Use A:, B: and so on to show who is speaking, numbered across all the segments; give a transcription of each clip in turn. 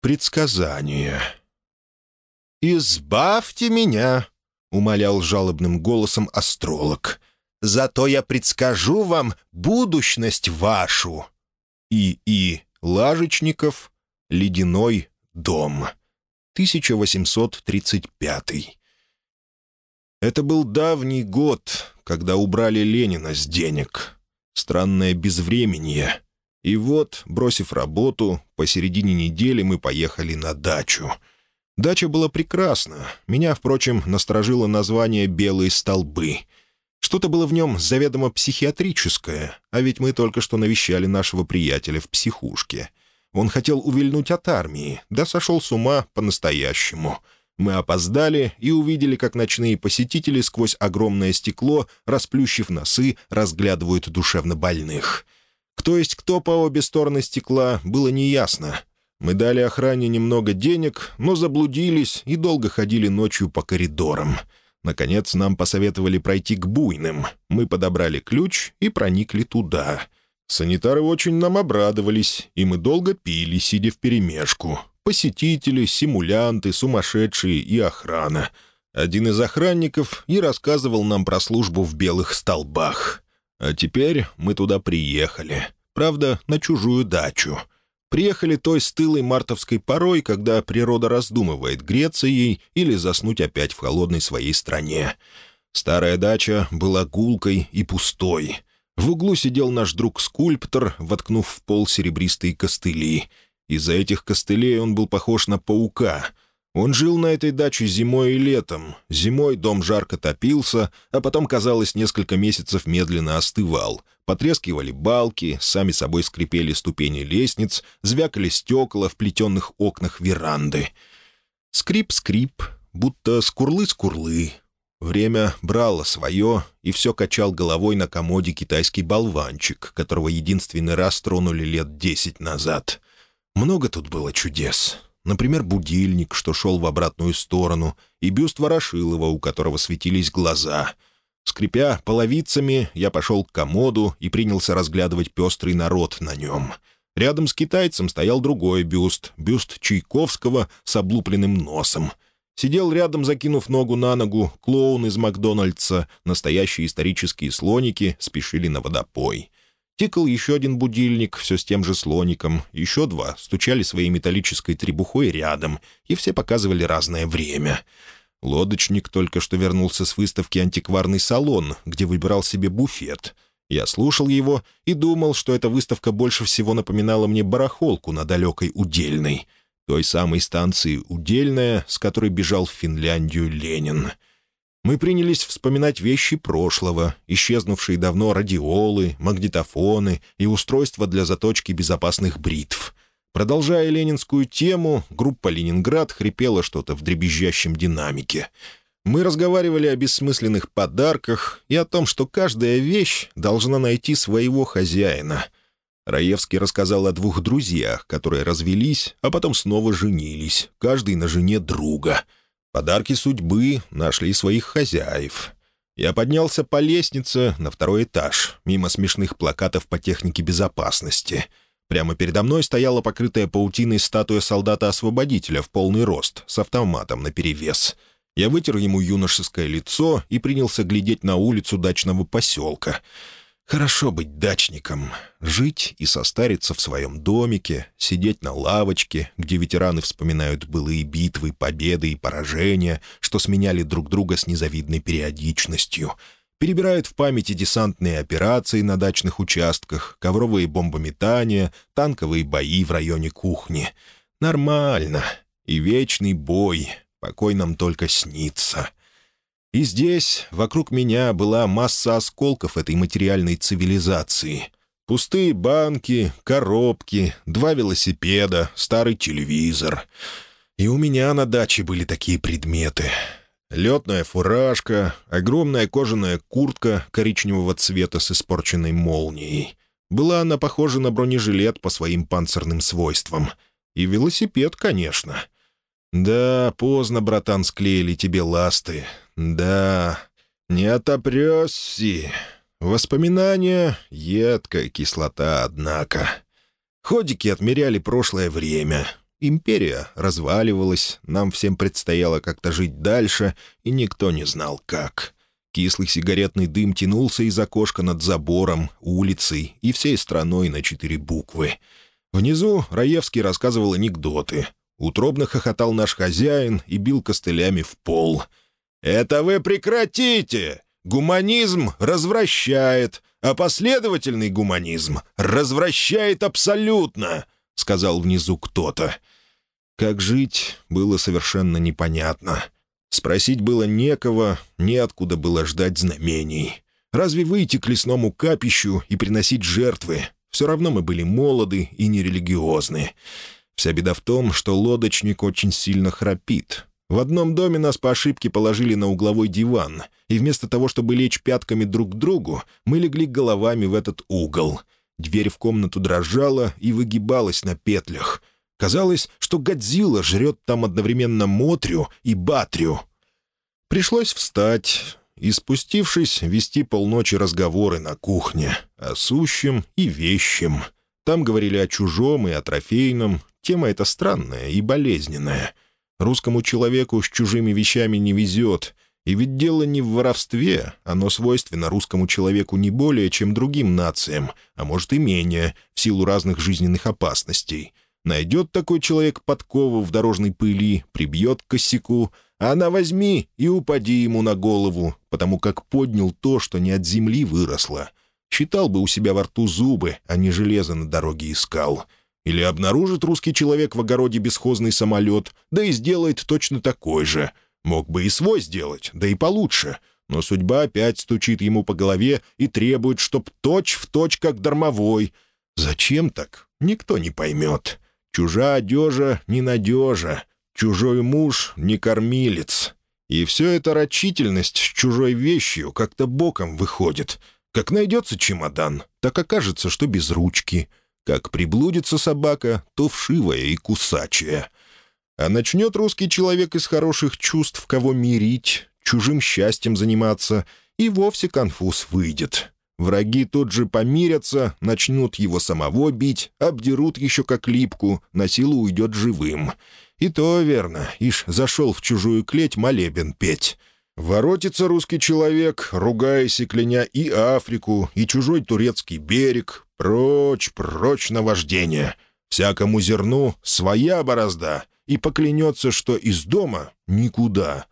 A: Предсказание. «Избавьте меня!» — умолял жалобным голосом астролог. «Зато я предскажу вам будущность вашу!» И. И. Лажечников. Ледяной дом. 1835. Это был давний год, когда убрали Ленина с денег. Странное безвременье. И вот, бросив работу, посередине недели мы поехали на дачу. Дача была прекрасна. Меня, впрочем, насторожило название «Белые столбы». Что-то было в нем заведомо психиатрическое, а ведь мы только что навещали нашего приятеля в психушке. Он хотел увильнуть от армии, да сошел с ума по-настоящему. Мы опоздали и увидели, как ночные посетители сквозь огромное стекло, расплющив носы, разглядывают душевно больных — кто есть кто по обе стороны стекла, было неясно. Мы дали охране немного денег, но заблудились и долго ходили ночью по коридорам. Наконец нам посоветовали пройти к буйным. Мы подобрали ключ и проникли туда. Санитары очень нам обрадовались, и мы долго пили, сидя вперемешку. Посетители, симулянты, сумасшедшие и охрана. Один из охранников и рассказывал нам про службу в белых столбах. А теперь мы туда приехали. Правда, на чужую дачу. Приехали той стылой мартовской порой, когда природа раздумывает, греться ей или заснуть опять в холодной своей стране. Старая дача была гулкой и пустой. В углу сидел наш друг-скульптор, воткнув в пол серебристые костыли. Из-за этих костылей он был похож на паука — он жил на этой даче зимой и летом. Зимой дом жарко топился, а потом, казалось, несколько месяцев медленно остывал. Потрескивали балки, сами собой скрипели ступени лестниц, звякали стекла в плетенных окнах веранды. Скрип-скрип, будто скурлы-скурлы. Время брало свое, и все качал головой на комоде китайский болванчик, которого единственный раз тронули лет десять назад. Много тут было чудес. Например, будильник, что шел в обратную сторону, и бюст Ворошилова, у которого светились глаза. Скрипя половицами, я пошел к комоду и принялся разглядывать пестрый народ на нем. Рядом с китайцем стоял другой бюст, бюст Чайковского с облупленным носом. Сидел рядом, закинув ногу на ногу, клоун из Макдональдса, настоящие исторические слоники спешили на водопой. Тикал еще один будильник, все с тем же слоником. Еще два стучали своей металлической требухой рядом, и все показывали разное время. Лодочник только что вернулся с выставки «Антикварный салон», где выбирал себе буфет. Я слушал его и думал, что эта выставка больше всего напоминала мне барахолку на далекой Удельной, той самой станции Удельная, с которой бежал в Финляндию Ленин. Мы принялись вспоминать вещи прошлого, исчезнувшие давно радиолы, магнитофоны и устройства для заточки безопасных бритв. Продолжая ленинскую тему, группа «Ленинград» хрипела что-то в дребезжащем динамике. Мы разговаривали о бессмысленных подарках и о том, что каждая вещь должна найти своего хозяина. Раевский рассказал о двух друзьях, которые развелись, а потом снова женились, каждый на жене друга — Подарки судьбы нашли своих хозяев. Я поднялся по лестнице на второй этаж, мимо смешных плакатов по технике безопасности. Прямо передо мной стояла покрытая паутиной статуя солдата-освободителя в полный рост, с автоматом наперевес. Я вытер ему юношеское лицо и принялся глядеть на улицу дачного поселка — Хорошо быть дачником, жить и состариться в своем домике, сидеть на лавочке, где ветераны вспоминают былые битвы, победы и поражения, что сменяли друг друга с незавидной периодичностью, перебирают в памяти десантные операции на дачных участках, ковровые бомбометания, танковые бои в районе кухни. Нормально. И вечный бой. Покой нам только снится. И здесь, вокруг меня, была масса осколков этой материальной цивилизации. Пустые банки, коробки, два велосипеда, старый телевизор. И у меня на даче были такие предметы. Летная фуражка, огромная кожаная куртка коричневого цвета с испорченной молнией. Была она похожа на бронежилет по своим панцирным свойствам. И велосипед, конечно. Да, поздно, братан, склеили тебе ласты. Да, не отопрёсси. Воспоминания — едкая кислота, однако. Ходики отмеряли прошлое время. Империя разваливалась, нам всем предстояло как-то жить дальше, и никто не знал, как. Кислый сигаретный дым тянулся из окошка над забором, улицей и всей страной на четыре буквы. Внизу Раевский рассказывал анекдоты. Утробно хохотал наш хозяин и бил костылями в пол. «Это вы прекратите! Гуманизм развращает, а последовательный гуманизм развращает абсолютно!» — сказал внизу кто-то. Как жить, было совершенно непонятно. Спросить было некого, неоткуда было ждать знамений. Разве выйти к лесному капищу и приносить жертвы? Все равно мы были молоды и нерелигиозны. Вся беда в том, что лодочник очень сильно храпит. В одном доме нас по ошибке положили на угловой диван, и вместо того, чтобы лечь пятками друг к другу, мы легли головами в этот угол. Дверь в комнату дрожала и выгибалась на петлях. Казалось, что Годзилла жрет там одновременно Мотрю и Батрю. Пришлось встать и, спустившись, вести полночи разговоры на кухне о сущем и вещем. Там говорили о чужом и о трофейном. Тема эта странная и болезненная. Русскому человеку с чужими вещами не везет. И ведь дело не в воровстве, оно свойственно русскому человеку не более, чем другим нациям, а может и менее, в силу разных жизненных опасностей — Найдет такой человек подкову в дорожной пыли, прибьет к косяку, а она возьми и упади ему на голову, потому как поднял то, что не от земли выросло. Считал бы у себя во рту зубы, а не железо на дороге искал. Или обнаружит русский человек в огороде бесхозный самолет, да и сделает точно такой же. Мог бы и свой сделать, да и получше. Но судьба опять стучит ему по голове и требует, чтоб точь-в-точь как дармовой. Зачем так, никто не поймет. Чужая одежа ненадежа, чужой муж не кормилец. И все это рачительность с чужой вещью как-то боком выходит. Как найдется чемодан, так окажется, что без ручки. Как приблудится собака, то вшивая и кусачая. А начнет русский человек из хороших чувств кого мирить, чужим счастьем заниматься, и вовсе конфуз выйдет. Враги тут же помирятся, начнут его самого бить, обдерут еще как липку, на силу уйдет живым. И то верно, ишь зашел в чужую клеть молебен петь. Воротится русский человек, ругаясь и кляня и Африку, и чужой турецкий берег. Прочь, прочь на вождение. Всякому зерну своя борозда, и поклянется, что из дома никуда.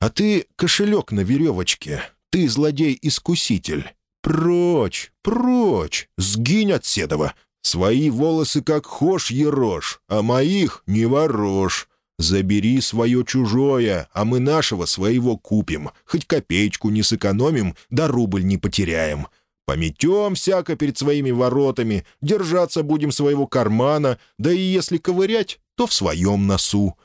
A: А ты кошелек на веревочке, ты злодей-искуситель. «Прочь, прочь! Сгинь от седова! Свои волосы как хошь ерошь, а моих не ворожь! Забери свое чужое, а мы нашего своего купим, хоть копеечку не сэкономим, да рубль не потеряем. Пометем всяко перед своими воротами, держаться будем своего кармана, да и если ковырять, то в своем носу».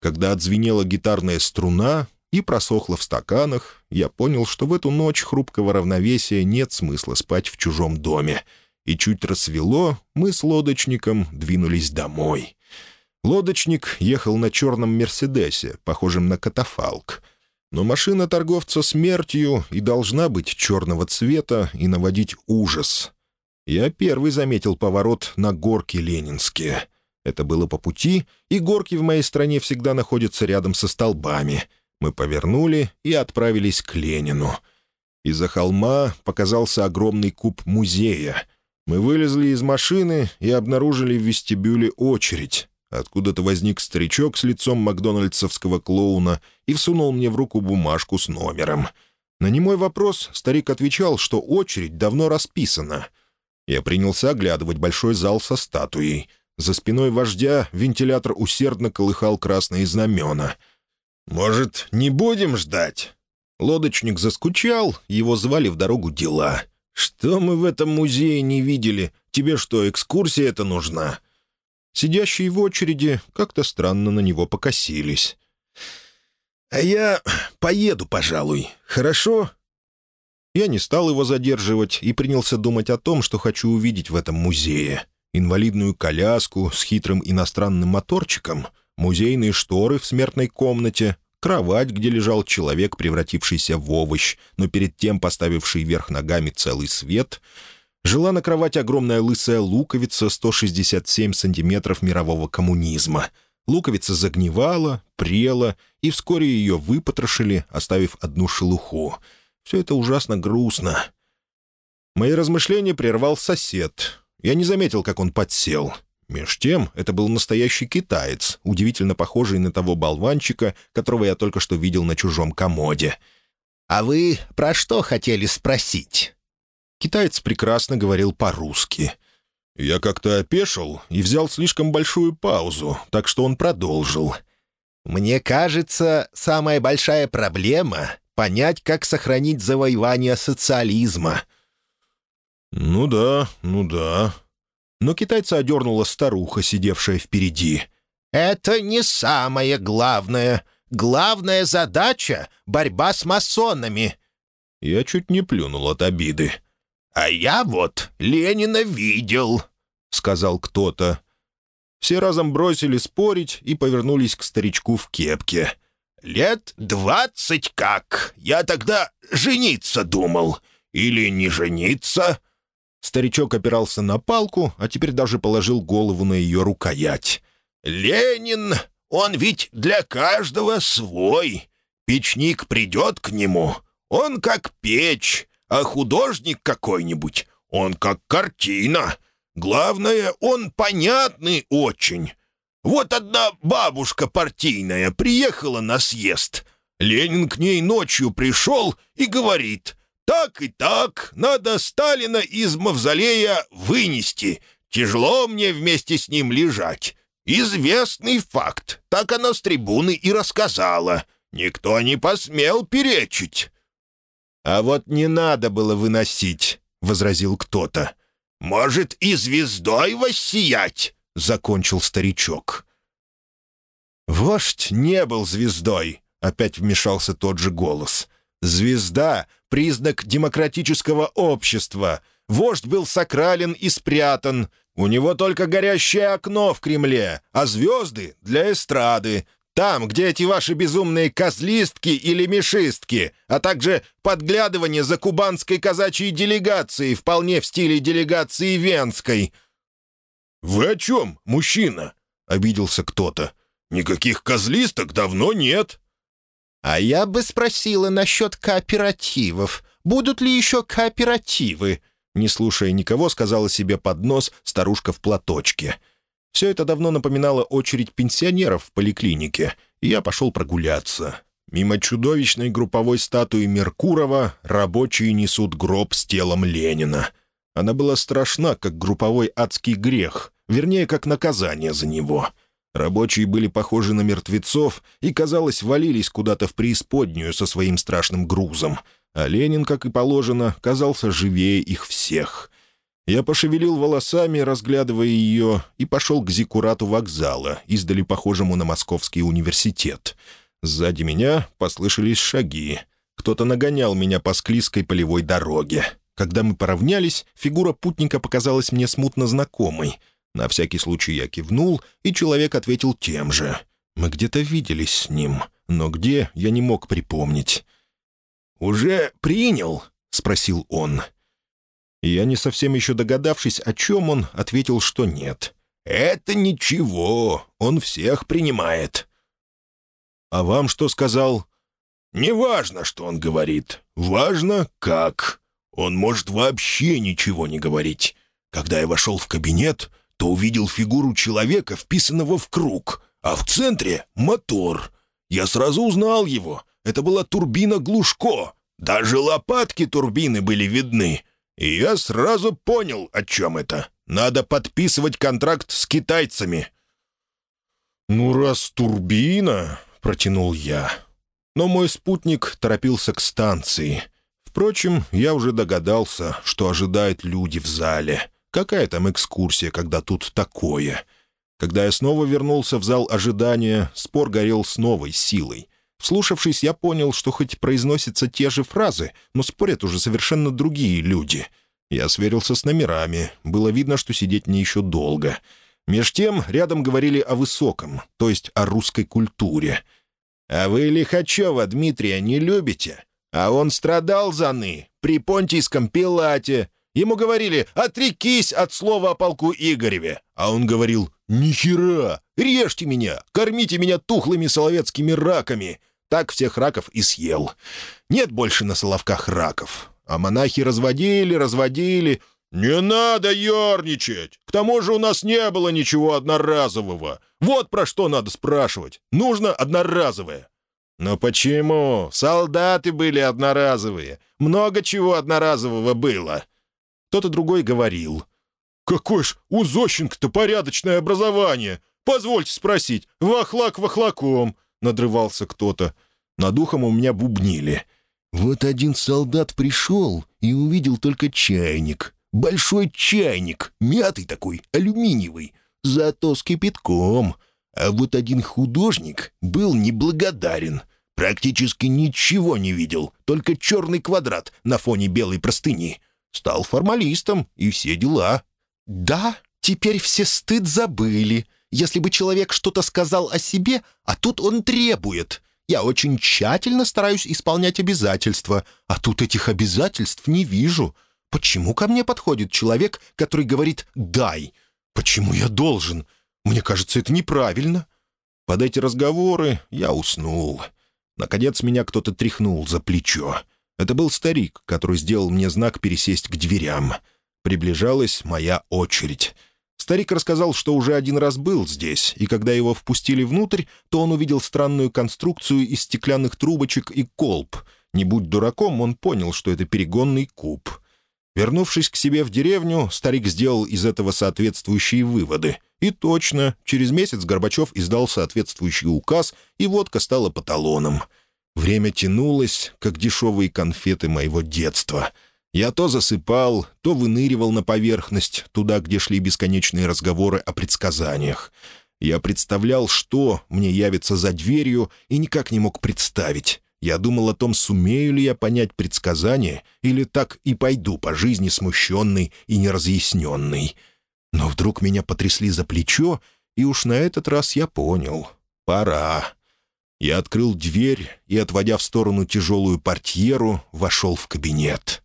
A: Когда отзвенела гитарная струна, и просохло в стаканах, я понял, что в эту ночь хрупкого равновесия нет смысла спать в чужом доме. И чуть рассвело, мы с лодочником двинулись домой. Лодочник ехал на черном «Мерседесе», похожем на катафалк. Но машина торговца смертью и должна быть черного цвета и наводить ужас. Я первый заметил поворот на горке Ленинские. Это было по пути, и горки в моей стране всегда находятся рядом со столбами — мы повернули и отправились к Ленину. Из-за холма показался огромный куб музея. Мы вылезли из машины и обнаружили в вестибюле очередь. Откуда-то возник старичок с лицом макдональдсовского клоуна и всунул мне в руку бумажку с номером. На немой вопрос старик отвечал, что очередь давно расписана. Я принялся оглядывать большой зал со статуей. За спиной вождя вентилятор усердно колыхал красные знамена — «Может, не будем ждать?» Лодочник заскучал, его звали в дорогу дела. «Что мы в этом музее не видели? Тебе что, экскурсия эта нужна?» Сидящие в очереди как-то странно на него покосились. «А я поеду, пожалуй. Хорошо?» Я не стал его задерживать и принялся думать о том, что хочу увидеть в этом музее. Инвалидную коляску с хитрым иностранным моторчиком — музейные шторы в смертной комнате, кровать, где лежал человек, превратившийся в овощ, но перед тем поставивший вверх ногами целый свет, Жила на кровати огромная лысая луковица 167 сантиметров мирового коммунизма. Луковица загнивала, прела, и вскоре ее выпотрошили, оставив одну шелуху. Все это ужасно грустно. Мои размышления прервал сосед. Я не заметил, как он подсел. Меж тем, это был настоящий китаец, удивительно похожий на того болванчика, которого я только что видел на чужом комоде.
B: «А вы про что хотели спросить?»
A: Китаец прекрасно говорил по-русски. Я как-то опешил и взял слишком большую паузу, так что он продолжил.
B: «Мне кажется, самая большая проблема — понять, как сохранить завоевание социализма».
A: «Ну да, ну да». Но китайца одернула старуха, сидевшая впереди.
B: «Это не самое главное. Главная задача — борьба с масонами».
A: Я чуть не плюнул от обиды.
B: «А я вот Ленина видел», — сказал кто-то.
A: Все разом бросили спорить и повернулись к старичку в кепке.
B: «Лет двадцать как! Я тогда жениться думал. Или не жениться?»
A: Старичок опирался на палку, а теперь даже положил голову на ее рукоять.
B: «Ленин, он ведь для каждого свой. Печник придет к нему, он как печь, а художник какой-нибудь, он как картина. Главное, он понятный очень. Вот одна бабушка партийная приехала на съезд. Ленин к ней ночью пришел и говорит, «Так и так, надо Сталина из мавзолея вынести. Тяжело мне вместе с ним лежать». Известный факт, так она с трибуны и рассказала. Никто не посмел перечить.
A: «А вот не надо было выносить», — возразил кто-то.
B: «Может, и звездой воссиять?» — закончил старичок.
A: «Вождь не был звездой», — опять вмешался тот же голос. «Звезда — признак демократического общества. Вождь был сакрален и спрятан. У него только горящее окно в Кремле, а звезды — для эстрады. Там, где эти ваши безумные козлистки или мешистки, а также подглядывание за кубанской казачьей делегацией, вполне в стиле делегации венской».
B: «Вы о чем, мужчина?» — обиделся кто-то. «Никаких козлисток давно нет».
C: «А я бы спросила насчет кооперативов. Будут ли еще кооперативы?»
A: Не слушая никого, сказала себе под нос старушка в платочке. Все это давно напоминало очередь пенсионеров в поликлинике, и я пошел прогуляться. Мимо чудовищной групповой статуи Меркурова рабочие несут гроб с телом Ленина. Она была страшна, как групповой адский грех, вернее, как наказание за него. Рабочие были похожи на мертвецов и, казалось, валились куда-то в преисподнюю со своим страшным грузом. А Ленин, как и положено, казался живее их всех — я пошевелил волосами, разглядывая ее, и пошел к зикурату вокзала, издали похожему на Московский университет. Сзади меня послышались шаги. Кто-то нагонял меня по склизкой полевой дороге. Когда мы поравнялись, фигура путника показалась мне смутно знакомой. На всякий случай я кивнул, и человек ответил тем же. Мы где-то виделись с ним, но где, я не мог припомнить.
B: «Уже принял?» — спросил он.
A: — я, не совсем еще догадавшись, о чем он, ответил, что нет.
B: «Это ничего, он всех принимает».
A: «А вам что сказал?»
B: «Не важно, что он говорит. Важно, как. Он может вообще ничего не говорить. Когда я вошел в кабинет, то увидел фигуру человека, вписанного в круг, а в центре — мотор. Я сразу узнал его. Это была турбина Глушко. Даже лопатки турбины были видны. И я сразу понял, о чем это. Надо подписывать контракт с китайцами».
A: «Ну, раз турбина...» — протянул я. Но мой спутник торопился к станции. Впрочем, я уже догадался, что ожидают люди в зале. Какая там экскурсия, когда тут такое? Когда я снова вернулся в зал ожидания, спор горел с новой силой. Вслушавшись, я понял, что хоть произносятся те же фразы, но спорят уже совершенно другие люди. Я сверился с номерами. Было видно, что сидеть мне еще долго. Меж тем рядом говорили о высоком, то есть о русской культуре. «А вы Лихачева Дмитрия не любите? А он страдал за ны при Понтийском Пилате. Ему говорили «отрекись от слова о полку Игореве», а он говорил «нихера, режьте меня, кормите меня тухлыми соловецкими раками». Так всех раков и съел. Нет больше на Соловках раков. А монахи разводили, разводили. «Не надо ерничать! К тому же у нас не было ничего одноразового. Вот про что надо спрашивать. Нужно одноразовое». «Но почему? Солдаты были одноразовые. Много чего одноразового было». Кто-то другой говорил. «Какой ж у Зощенко-то порядочное образование! Позвольте спросить, вахлак вахлаком!» — надрывался кто-то. Над ухом у меня бубнили. «Вот один солдат пришел и увидел только чайник. Большой чайник, мятый такой, алюминиевый, зато с кипятком. А вот один художник был неблагодарен. Практически ничего не видел, только черный квадрат на фоне белой простыни. Стал формалистом и все дела.
C: «Да, теперь все стыд забыли. Если бы человек что-то сказал о себе, а тут он требует. Я очень тщательно стараюсь исполнять обязательства, а тут этих обязательств не вижу. Почему ко мне подходит человек, который говорит «дай»? Почему я должен? Мне кажется, это неправильно». Под эти разговоры я уснул. Наконец меня кто-то тряхнул за плечо. Это был старик, который сделал мне знак пересесть к дверям. Приближалась моя очередь. Старик рассказал, что уже один раз был здесь, и когда его впустили внутрь, то он увидел странную конструкцию из стеклянных трубочек и колб. Не будь дураком, он понял, что это перегонный куб. Вернувшись к себе в деревню, старик сделал из этого соответствующие выводы. И точно, через месяц Горбачев издал соответствующий указ, и водка стала паталоном — Время тянулось, как дешевые конфеты моего детства. Я то засыпал, то выныривал на поверхность, туда, где шли бесконечные разговоры о предсказаниях. Я представлял, что мне явится за дверью, и никак не мог представить. Я думал о том, сумею ли я понять предсказание, или так и пойду по жизни смущенный и неразъясненный. Но вдруг меня потрясли за плечо, и уж на этот раз я понял — пора. Я открыл дверь и, отводя в сторону тяжелую портьеру, вошел в кабинет.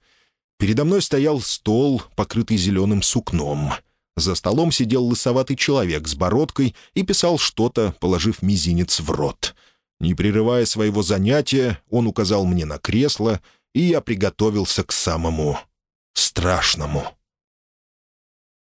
C: Передо мной стоял стол, покрытый зеленым сукном. За столом сидел лысоватый человек с бородкой и писал что-то, положив мизинец в рот. Не прерывая своего занятия, он указал мне на кресло, и я приготовился к самому страшному.